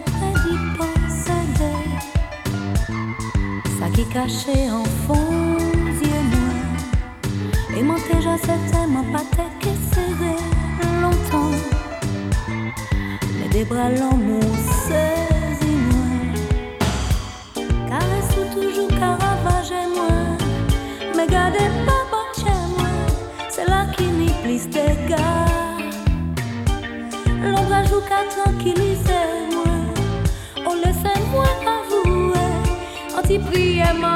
près du pont Ça qui cachait en fond, yeux noirs. Et mon déjà c'était mon pâté qui serrait longtemps. Mais des bras longs saisis moi. Caresse toujours Caravage et moi. Mais gardez pas bon chez moi. C'est là qui m'y plisse des gars. L'ombre joue qu'à tranquille. the MI.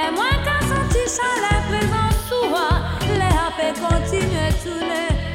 Les moins qu'à sentir ça, les présents souvent, les happés continuent à tourner.